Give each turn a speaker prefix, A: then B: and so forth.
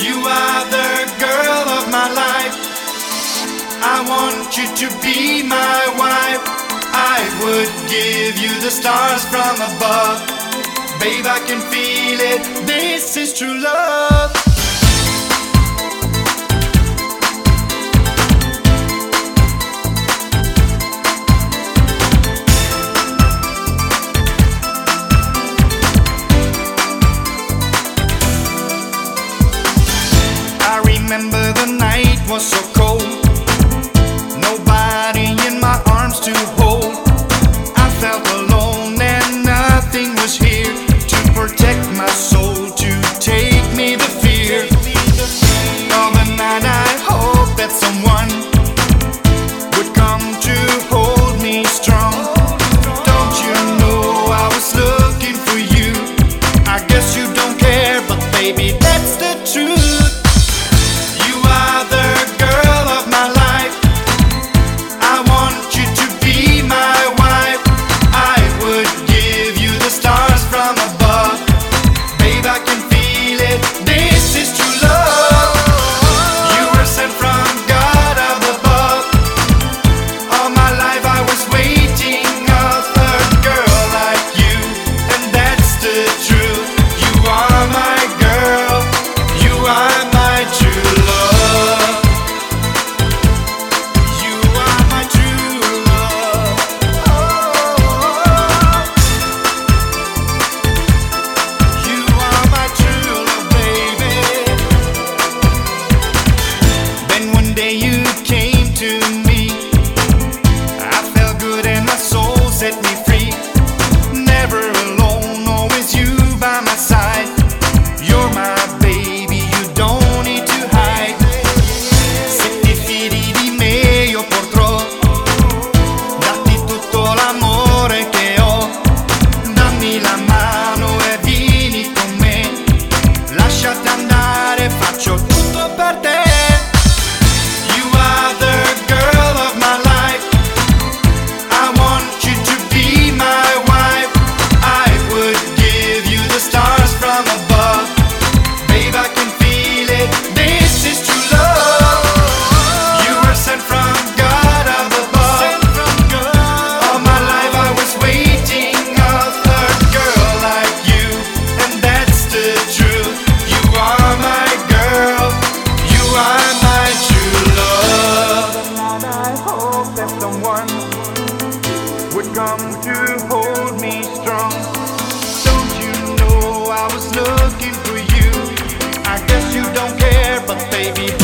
A: You are the girl of my life. I want you to be my wife. I would give you the stars from above. Babe, I can feel it. This is true love. To hold. I felt alone and nothing was here to protect my soul, to take me the fear. All the night I hope that someone would come to hold me strong. Don't you know I was looking for you? I guess you don't care, but baby. night. I hope that someone would come to hold me strong. Don't you know I was looking for you? I guess you don't care, but baby.